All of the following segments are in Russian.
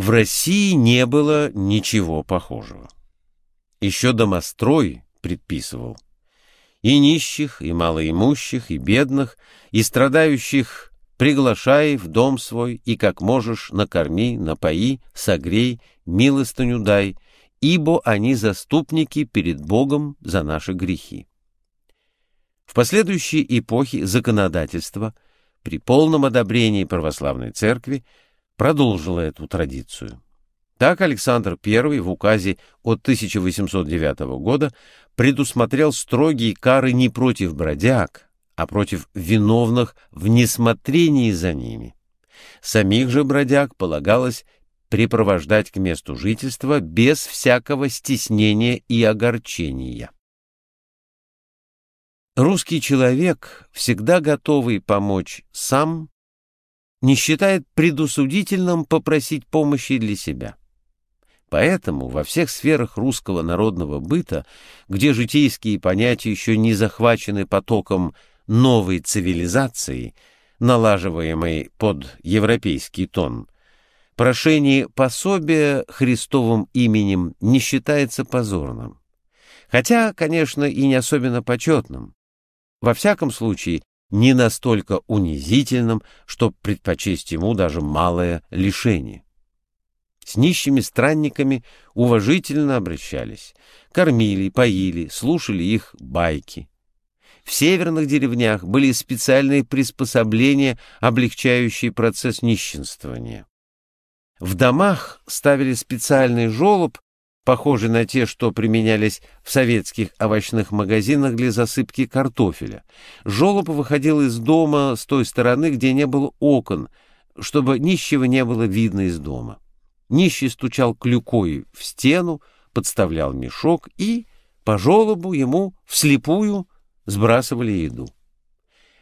В России не было ничего похожего. Еще домострой предписывал и нищих, и малоимущих, и бедных, и страдающих приглашай в дом свой, и как можешь накорми, напои, согрей, милостыню дай, ибо они заступники перед Богом за наши грехи. В последующие эпохи законодательство при полном одобрении православной церкви продолжило эту традицию. Так Александр I в указе от 1809 года предусмотрел строгие кары не против бродяг, а против виновных в несмотрении за ними. Самих же бродяг полагалось припровождать к месту жительства без всякого стеснения и огорчения. Русский человек, всегда готовый помочь сам, не считает предусудительным попросить помощи для себя. Поэтому во всех сферах русского народного быта, где житейские понятия еще не захвачены потоком новой цивилизации, налаживаемой под европейский тон, прошение пособия Христовым именем не считается позорным. Хотя, конечно, и не особенно почетным. Во всяком случае, не настолько унизительным, чтобы предпочесть ему даже малое лишение. С нищими странниками уважительно обращались, кормили, поили, слушали их байки. В северных деревнях были специальные приспособления, облегчающие процесс нищенствования. В домах ставили специальный желоб, похожий на те, что применялись в советских овощных магазинах для засыпки картофеля. Желоб выходил из дома с той стороны, где не было окон, чтобы нищего не было видно из дома. Нищий стучал клюкой в стену, подставлял мешок и, по желобу, ему вслепую сбрасывали еду.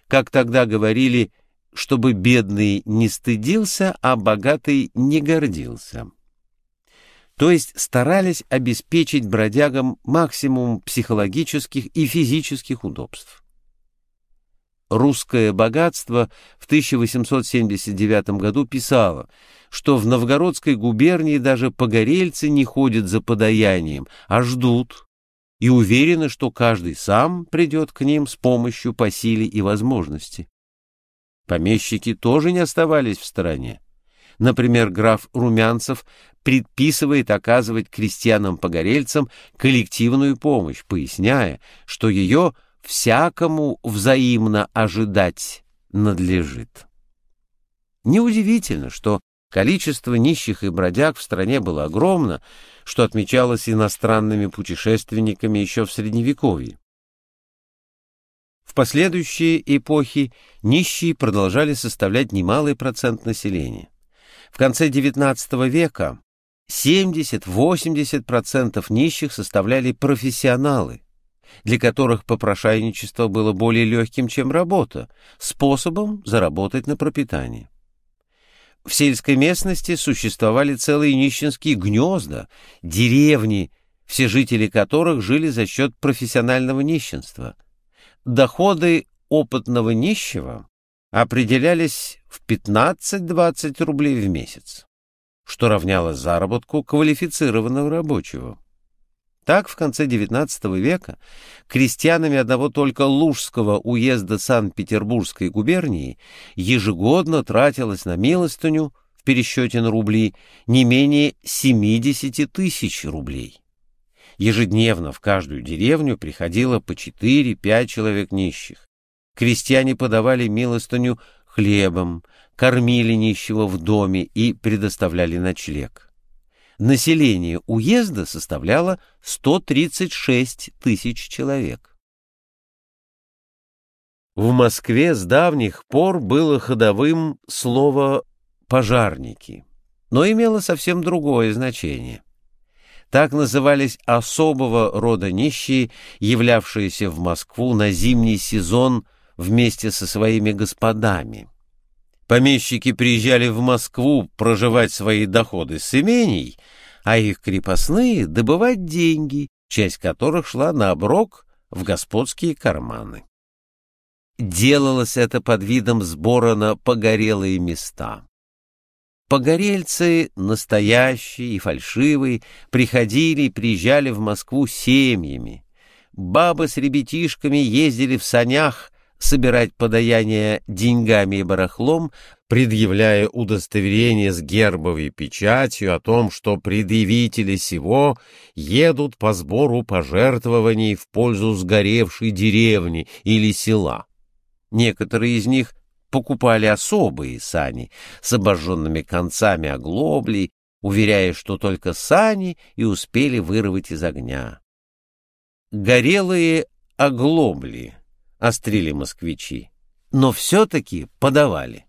Как тогда говорили, чтобы бедный не стыдился, а богатый не гордился. То есть старались обеспечить бродягам максимум психологических и физических удобств. «Русское богатство» в 1879 году писало, что в Новгородской губернии даже погорельцы не ходят за подаянием, а ждут и уверены, что каждый сам придет к ним с помощью по силе и возможности. Помещики тоже не оставались в стороне. Например, граф Румянцев предписывает оказывать крестьянам-погорельцам коллективную помощь, поясняя, что ее – всякому взаимно ожидать надлежит. Неудивительно, что количество нищих и бродяг в стране было огромно, что отмечалось иностранными путешественниками еще в Средневековье. В последующие эпохи нищие продолжали составлять немалый процент населения. В конце XIX века 70-80% нищих составляли профессионалы, для которых попрошайничество было более легким, чем работа, способом заработать на пропитание. В сельской местности существовали целые нищенские гнезда, деревни, все жители которых жили за счет профессионального нищенства. Доходы опытного нищего определялись в 15-20 рублей в месяц, что равнялось заработку квалифицированного рабочего. Так, в конце XIX века крестьянами одного только Лужского уезда Санкт-Петербургской губернии ежегодно тратилось на милостыню в пересчете на рубли не менее 70 тысяч рублей. Ежедневно в каждую деревню приходило по 4-5 человек нищих. Крестьяне подавали милостыню хлебом, кормили нищего в доме и предоставляли ночлег население уезда составляло 136 тысяч человек. В Москве с давних пор было ходовым слово «пожарники», но имело совсем другое значение. Так назывались особого рода нищие, являвшиеся в Москву на зимний сезон вместе со своими господами. Помещики приезжали в Москву проживать свои доходы с имений, а их крепостные добывать деньги, часть которых шла на оброк в господские карманы. Делалось это под видом сбора на погорелые места. Погорельцы, настоящие и фальшивые, приходили и приезжали в Москву семьями. Бабы с ребятишками ездили в санях собирать подаяние деньгами и барахлом, предъявляя удостоверение с гербовой печатью о том, что предъявители сего едут по сбору пожертвований в пользу сгоревшей деревни или села. Некоторые из них покупали особые сани с обожженными концами оглоблей, уверяя, что только сани и успели вырвать из огня. Горелые оглобли острили москвичи, но все-таки подавали.